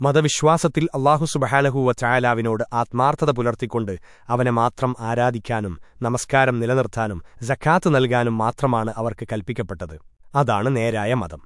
മതവിശ്വാസത്തിൽ അള്ളാഹു സുബഹാനഹൂവ ചായാലാവിനോട് ആത്മാർത്ഥത പുലർത്തിക്കൊണ്ട് അവനെ മാത്രം ആരാധിക്കാനും നമസ്കാരം നിലനിർത്താനും ജക്കാത്ത് നൽകാനും മാത്രമാണ് അവർക്ക് കൽപ്പിക്കപ്പെട്ടത്. അതാണ് നേരായ മതം.